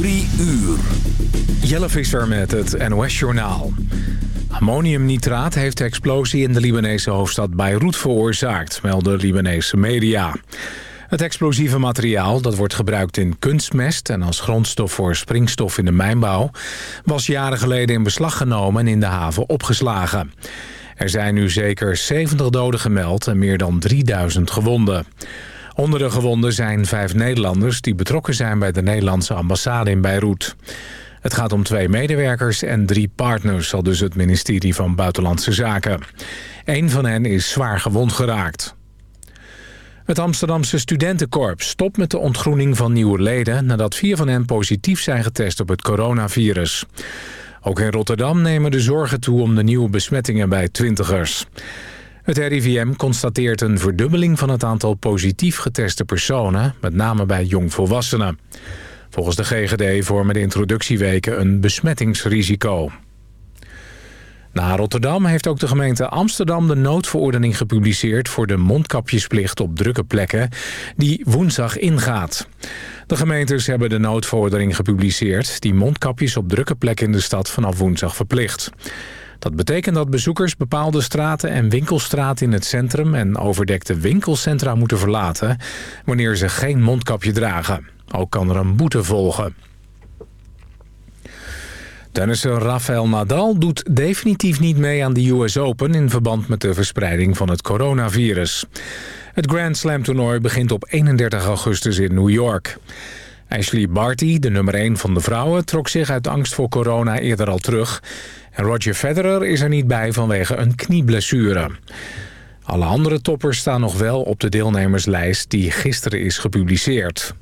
Drie uur. Jelle Visser met het NOS-journaal. Ammoniumnitraat heeft de explosie in de Libanese hoofdstad Beirut veroorzaakt, melden Libanese media. Het explosieve materiaal, dat wordt gebruikt in kunstmest... en als grondstof voor springstof in de mijnbouw... was jaren geleden in beslag genomen en in de haven opgeslagen. Er zijn nu zeker 70 doden gemeld en meer dan 3000 gewonden. Onder de gewonden zijn vijf Nederlanders... die betrokken zijn bij de Nederlandse ambassade in Beirut. Het gaat om twee medewerkers en drie partners... zal dus het ministerie van Buitenlandse Zaken. Eén van hen is zwaar gewond geraakt. Het Amsterdamse studentenkorps stopt met de ontgroening van nieuwe leden... nadat vier van hen positief zijn getest op het coronavirus. Ook in Rotterdam nemen de zorgen toe om de nieuwe besmettingen bij twintigers. Het RIVM constateert een verdubbeling van het aantal positief geteste personen... met name bij jongvolwassenen. Volgens de GGD vormen de introductieweken een besmettingsrisico. Na Rotterdam heeft ook de gemeente Amsterdam de noodverordening gepubliceerd... voor de mondkapjesplicht op drukke plekken die woensdag ingaat. De gemeentes hebben de noodverordening gepubliceerd... die mondkapjes op drukke plekken in de stad vanaf woensdag verplicht. Dat betekent dat bezoekers bepaalde straten en winkelstraten in het centrum... en overdekte winkelcentra moeten verlaten... wanneer ze geen mondkapje dragen. Ook kan er een boete volgen. Tennisser Rafael Nadal doet definitief niet mee aan de US Open... in verband met de verspreiding van het coronavirus. Het Grand Slam toernooi begint op 31 augustus in New York. Ashley Barty, de nummer 1 van de vrouwen... trok zich uit angst voor corona eerder al terug. En Roger Federer is er niet bij vanwege een knieblessure. Alle andere toppers staan nog wel op de deelnemerslijst... die gisteren is gepubliceerd.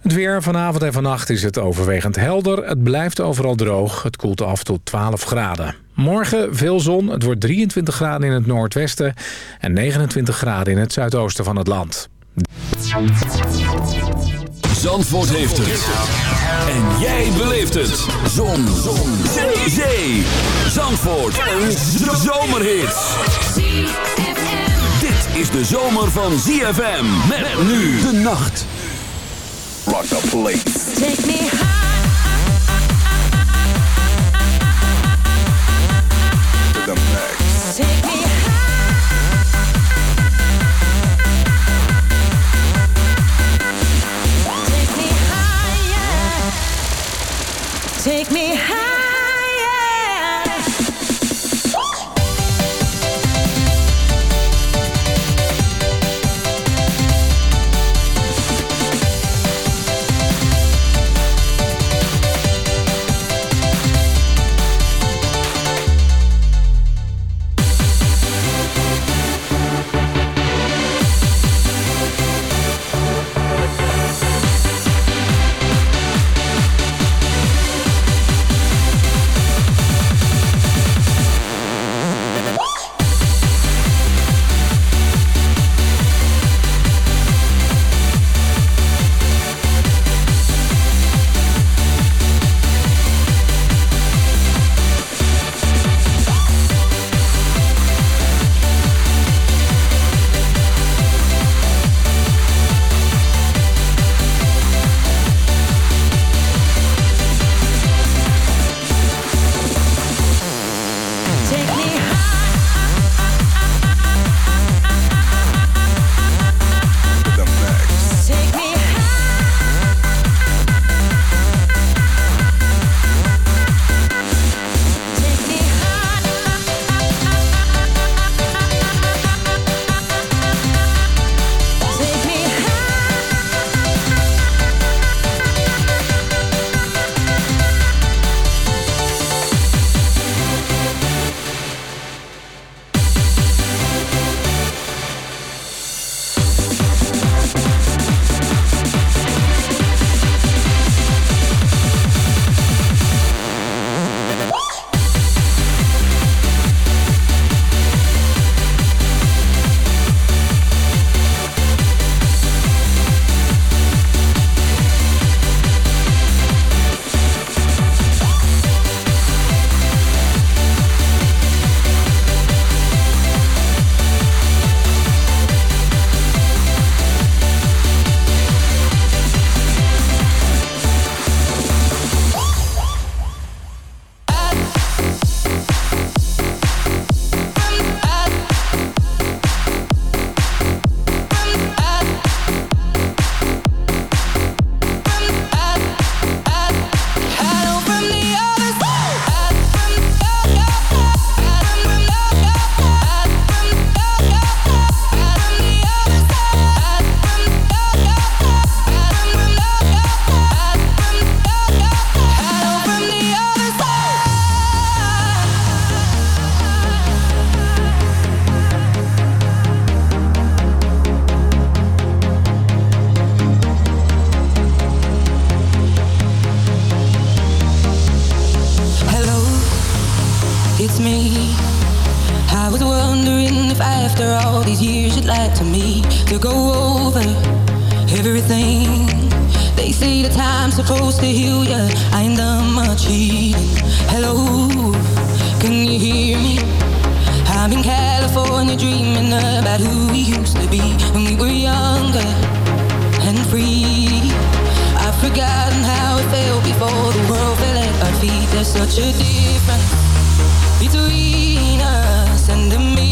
Het weer vanavond en vannacht is het overwegend helder. Het blijft overal droog. Het koelt af tot 12 graden. Morgen veel zon. Het wordt 23 graden in het noordwesten... en 29 graden in het zuidoosten van het land. Zandvoort heeft het. En jij beleeft het. Zon. Zon. Zee. Zandvoort. Een zomerhit. Dit is de zomer van ZFM. Met nu de nacht. Rock the place. Take me high. To the max. Take me Take me higher. to me to go over everything. They say the time's supposed to heal ya. I ain't done much healing. Hello, can you hear me? I'm in California dreaming about who we used to be when we were younger and free. I've forgotten how it felt before the world fell at our feet. There's such a difference between us and me.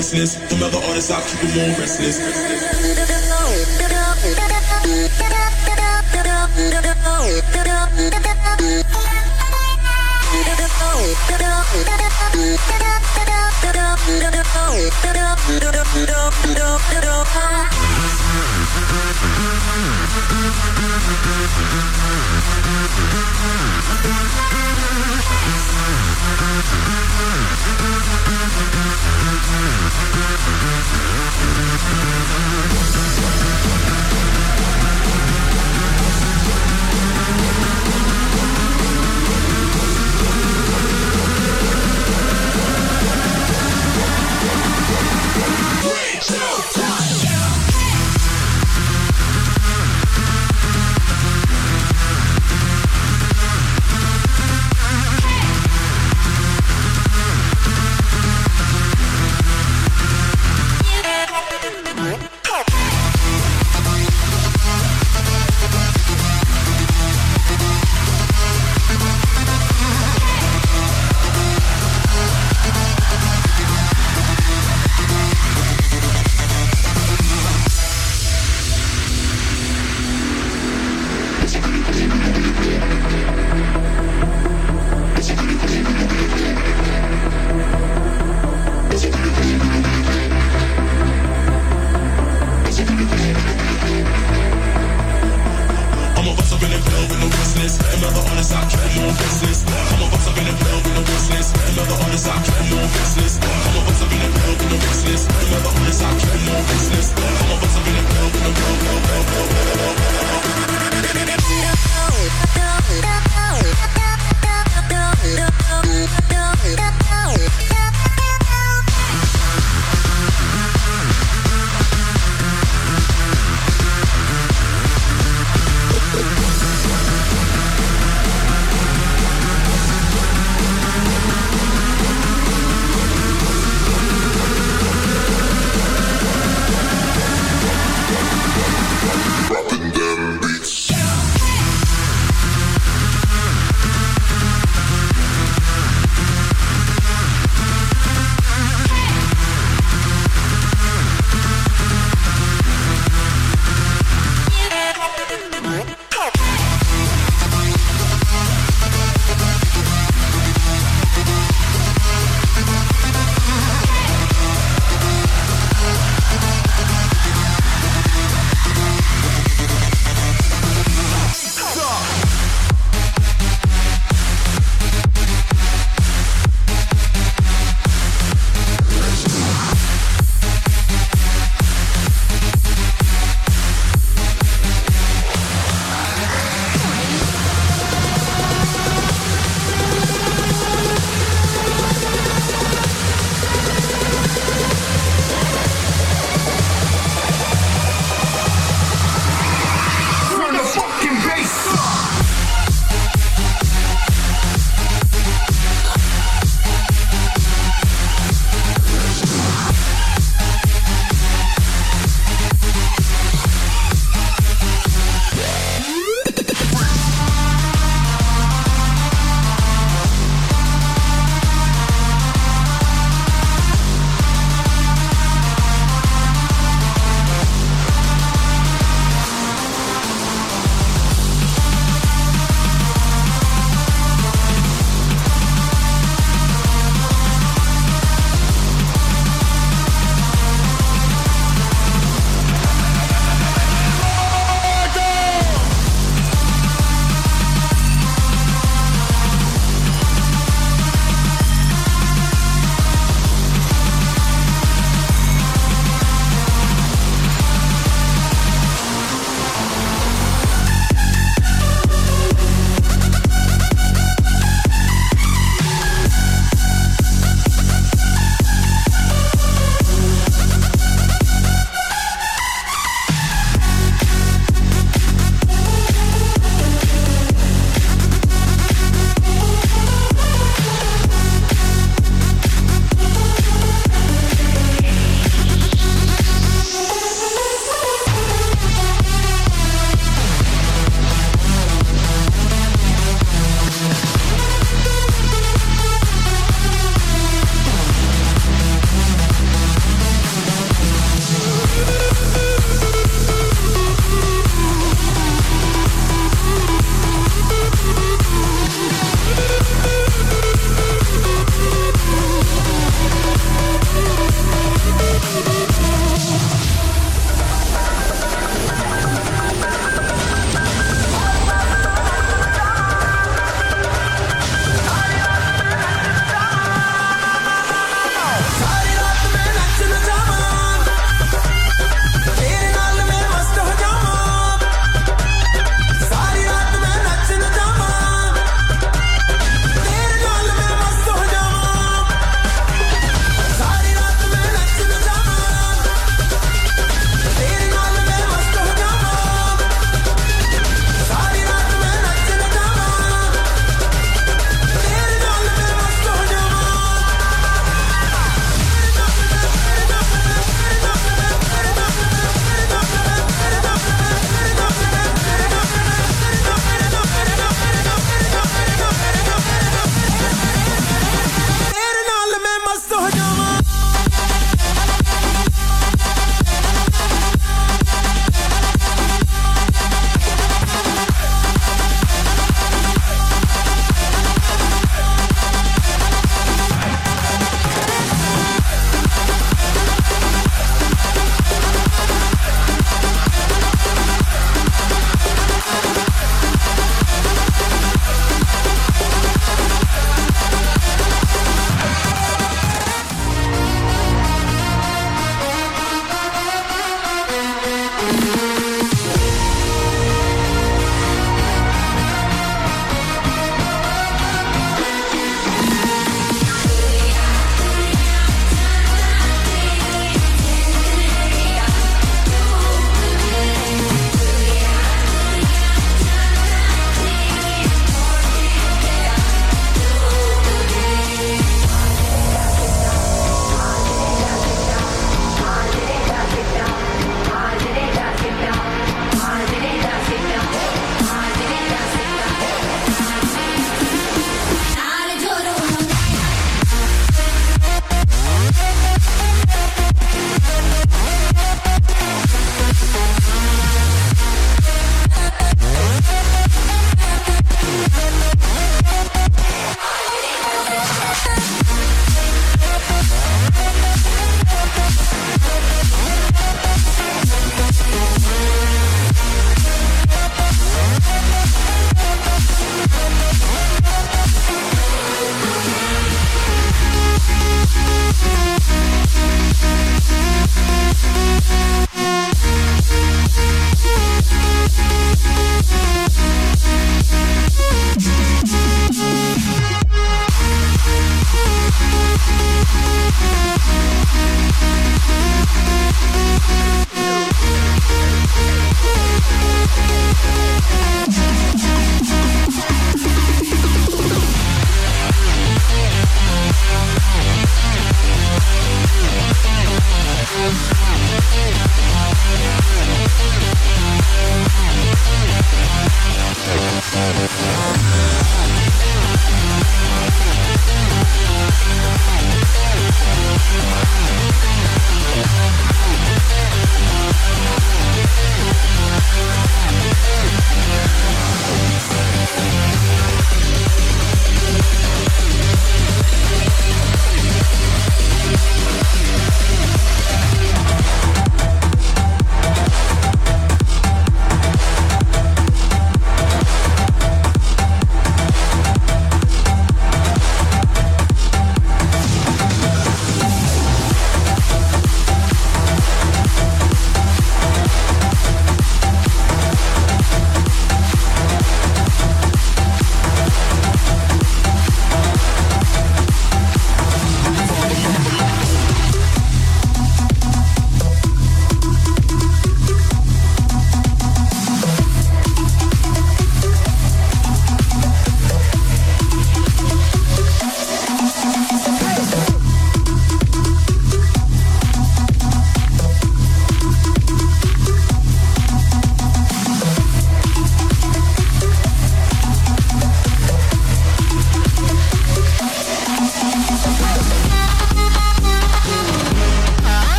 business. Them other artists, I keep them restless.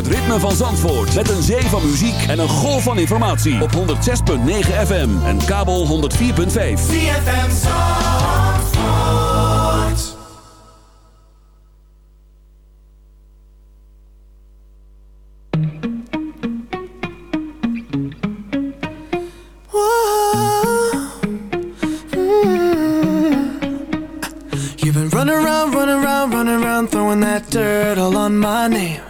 het ritme van Zandvoort. Met een zee van muziek en een golf van informatie. Op 106.9 FM en kabel 104.5. ZFM Zandvoort. Whoa. Mm. You've been running around, running around, running around, throwing that dirt all on my name.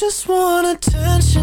just want attention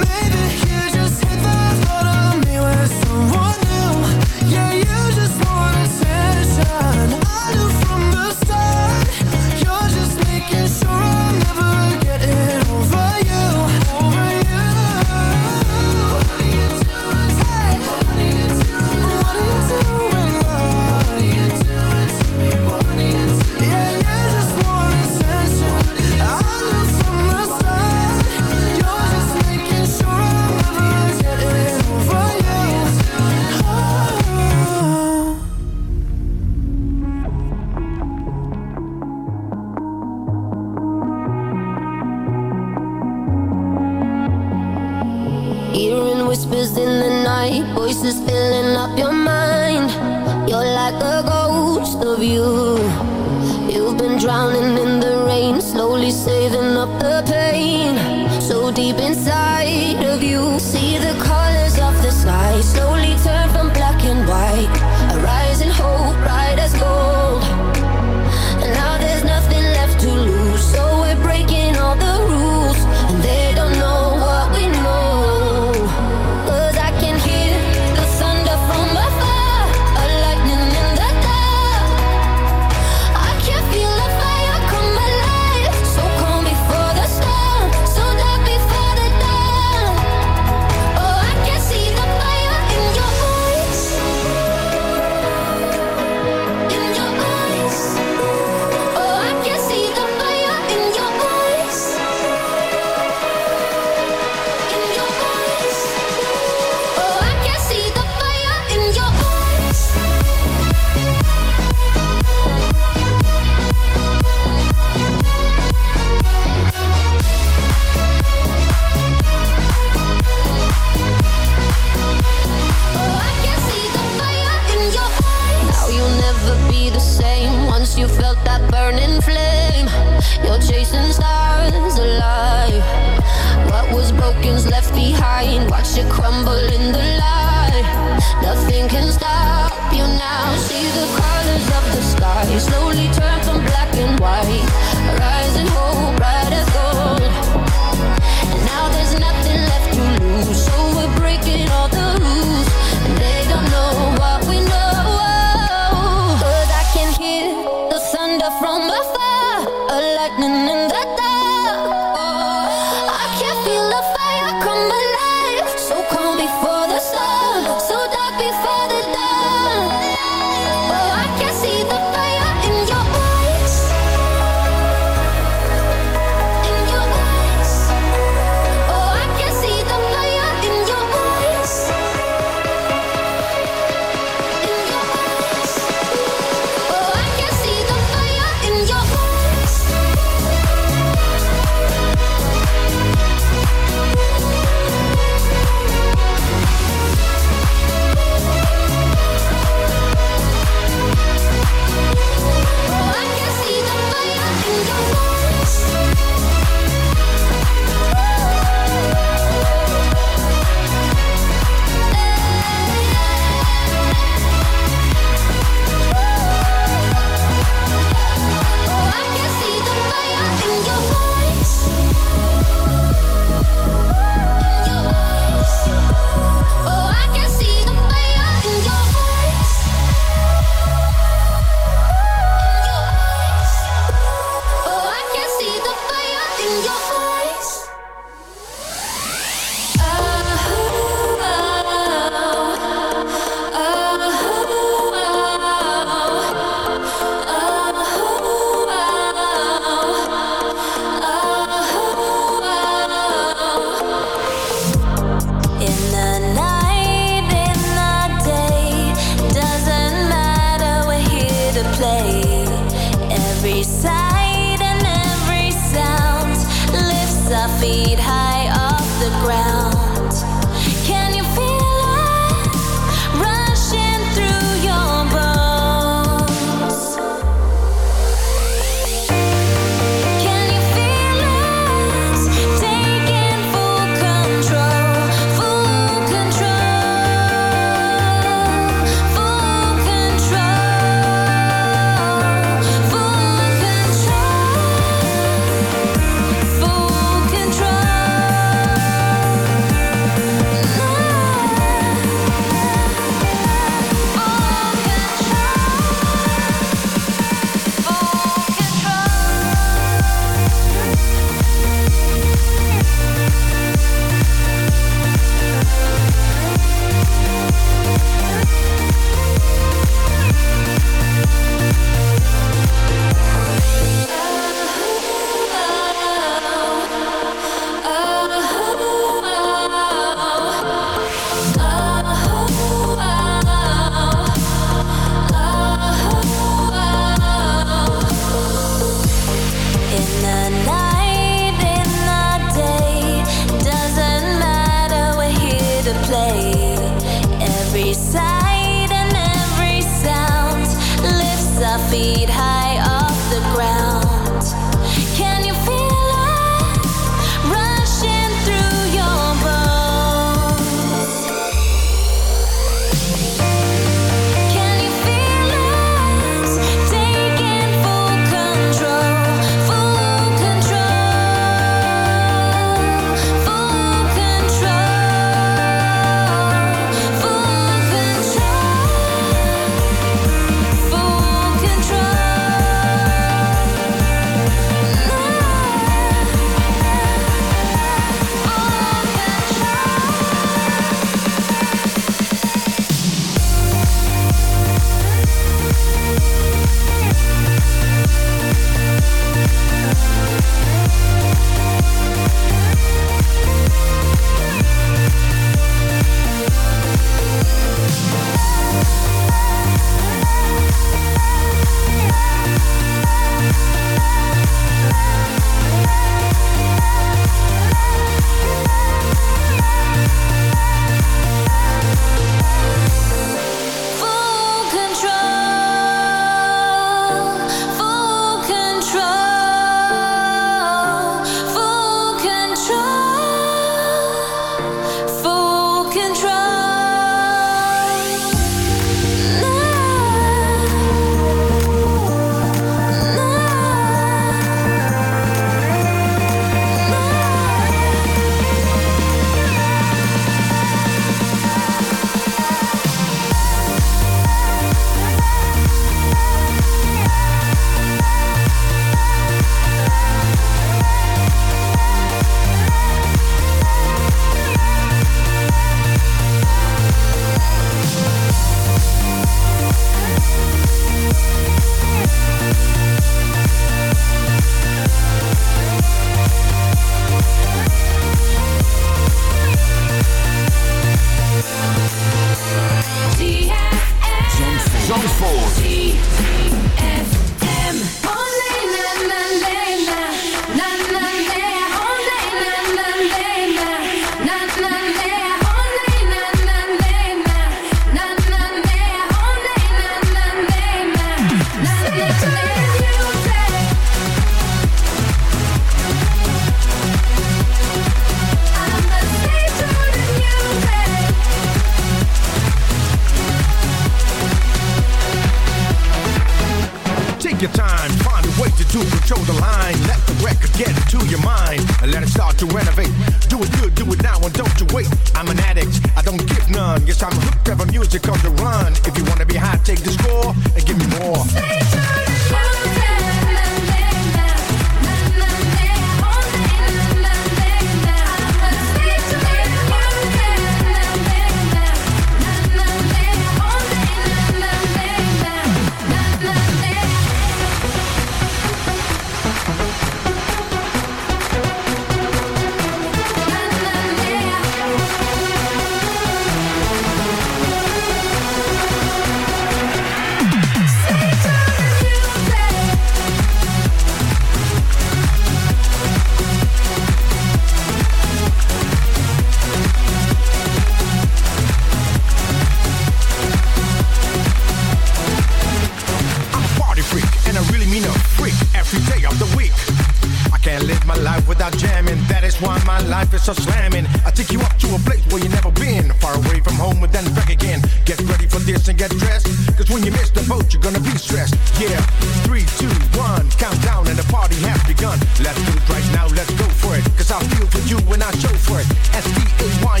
and then back again. Get ready for this and get dressed. Cause when you miss the boat, you're gonna be stressed. Yeah, three, two, one, countdown and the party has begun. Let's do it right now, let's go for it. Cause I feel for you and I show for it. S T H Y.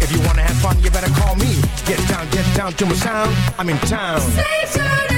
If you wanna have fun, you better call me. Get down, get down to my sound. I'm in town. Station.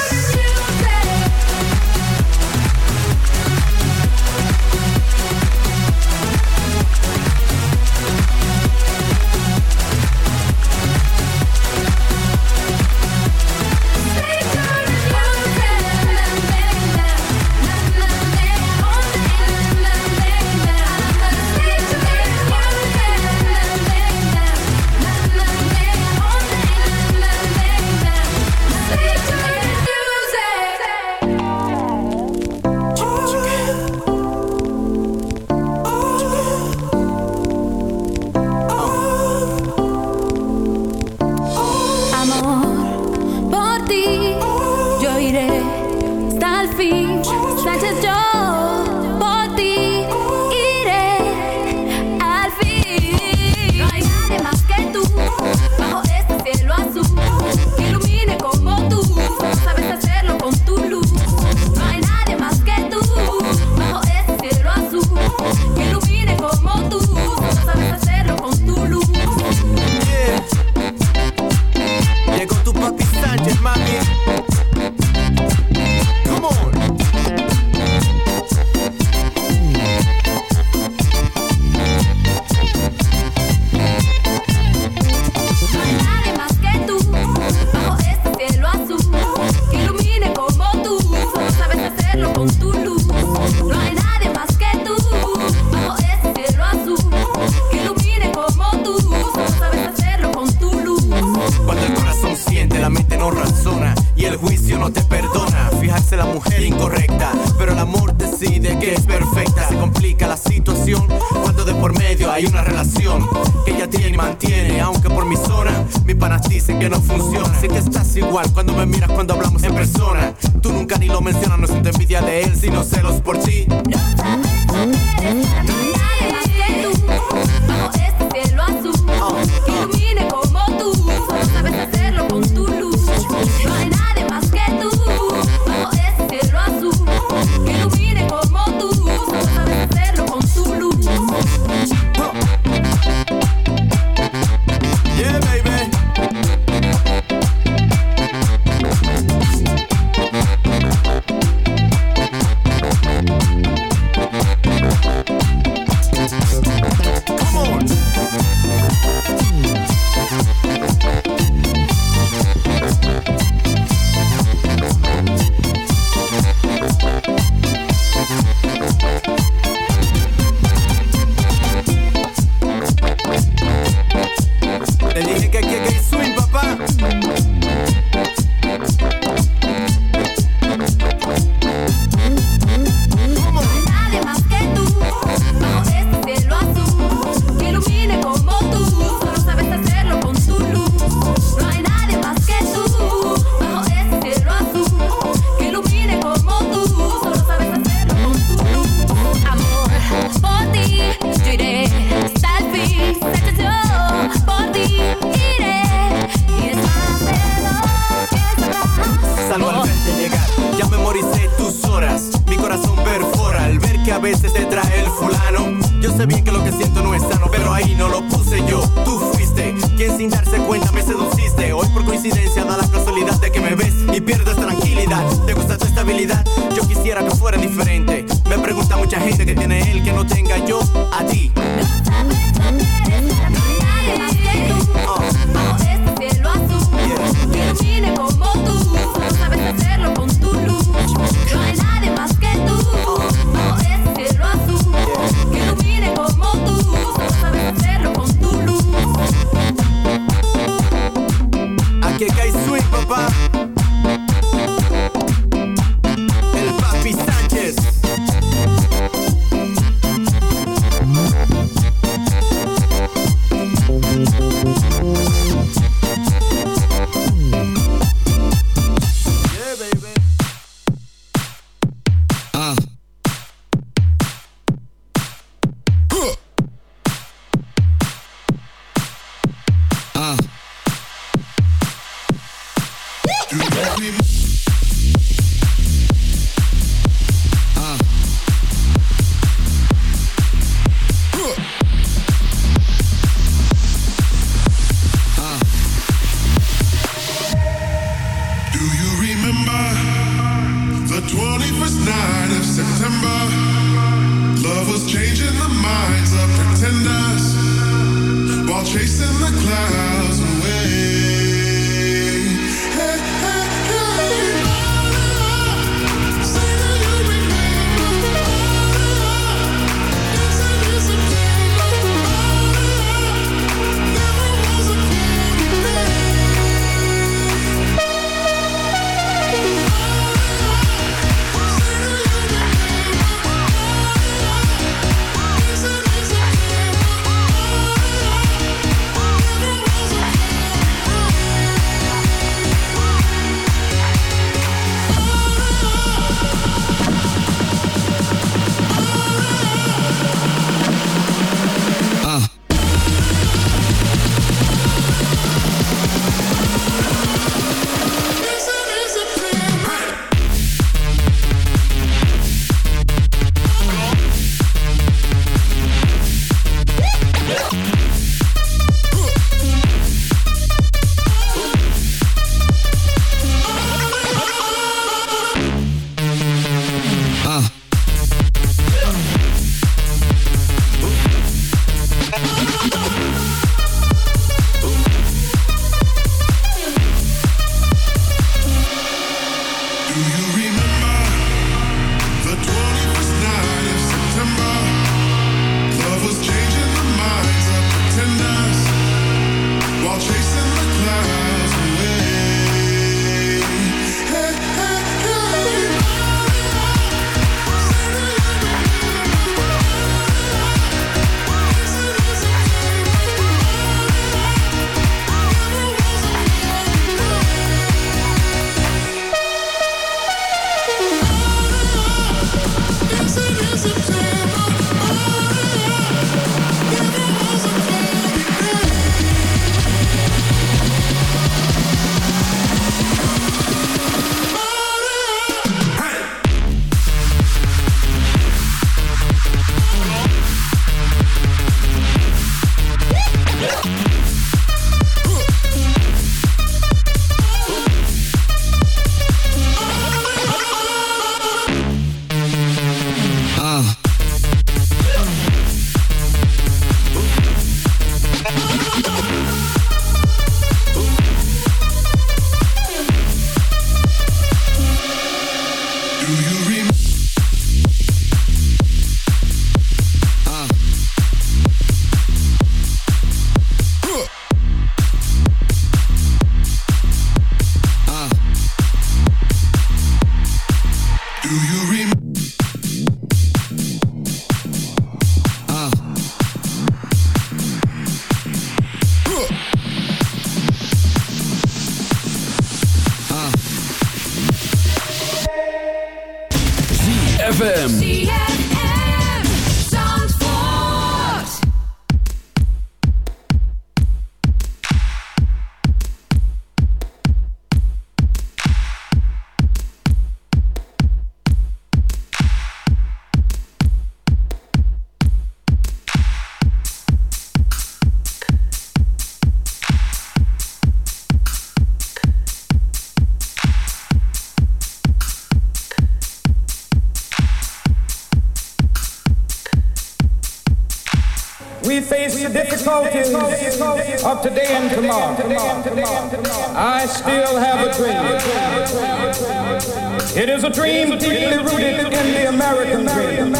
dream deeply rooted in the American dream.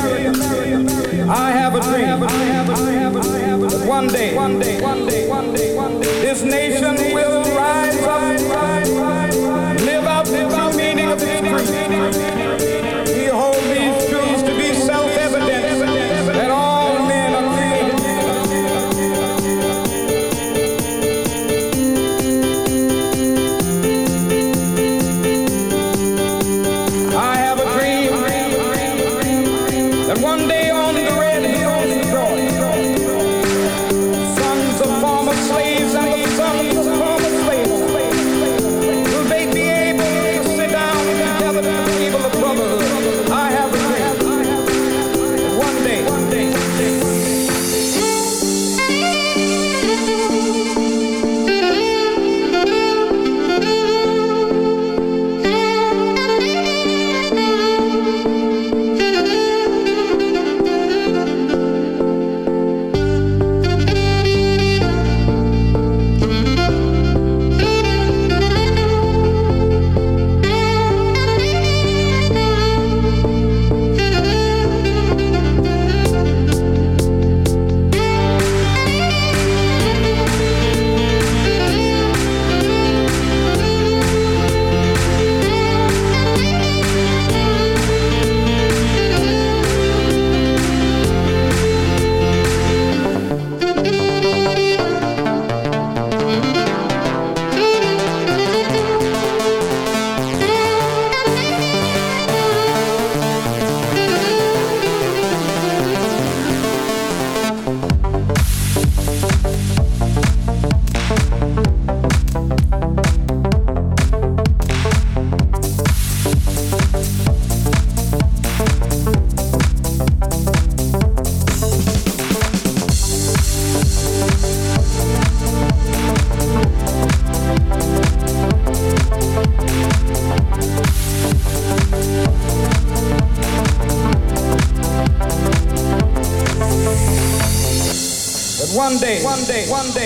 I have a dream. One day, one day, one day, one day, one day, this nation.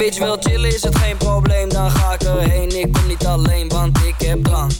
bitch wil chillen is het geen probleem, dan ga ik erheen. Ik kom niet alleen, want ik heb drank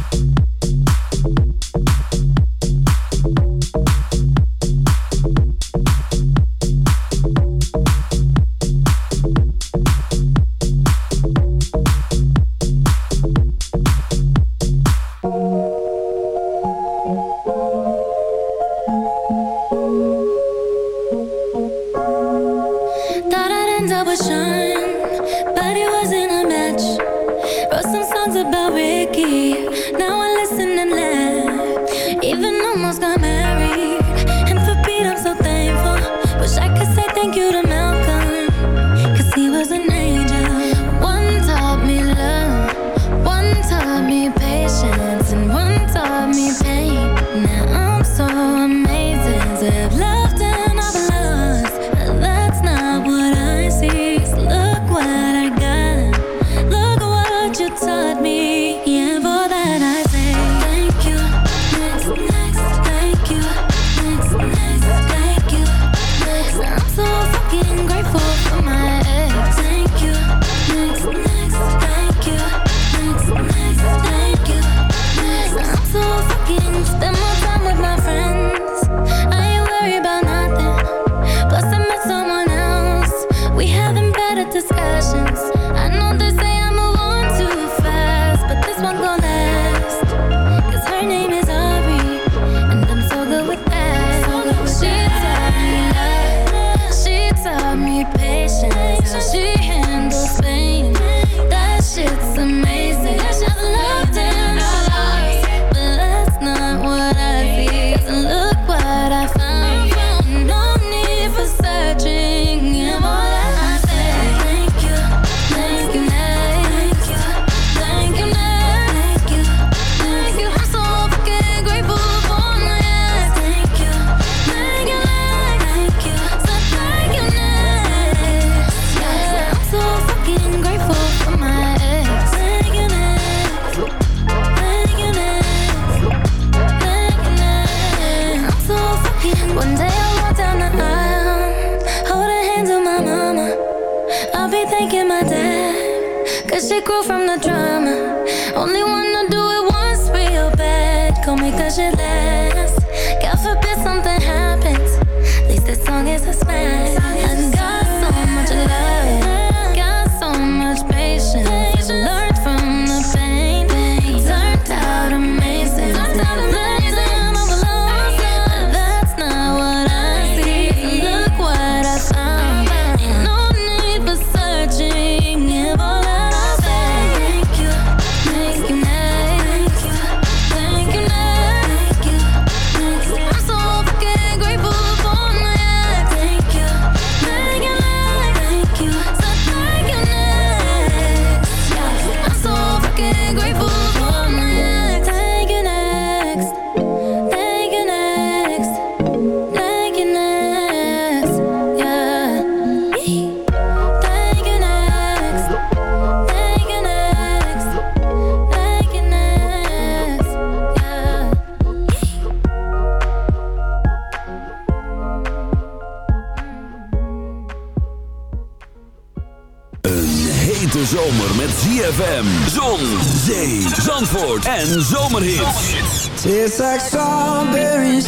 Zandvoort en Zomerhits. Tastes like strawberries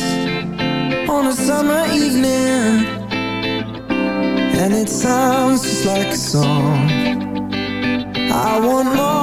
on a summer evening. And it sounds just like a song. I want more.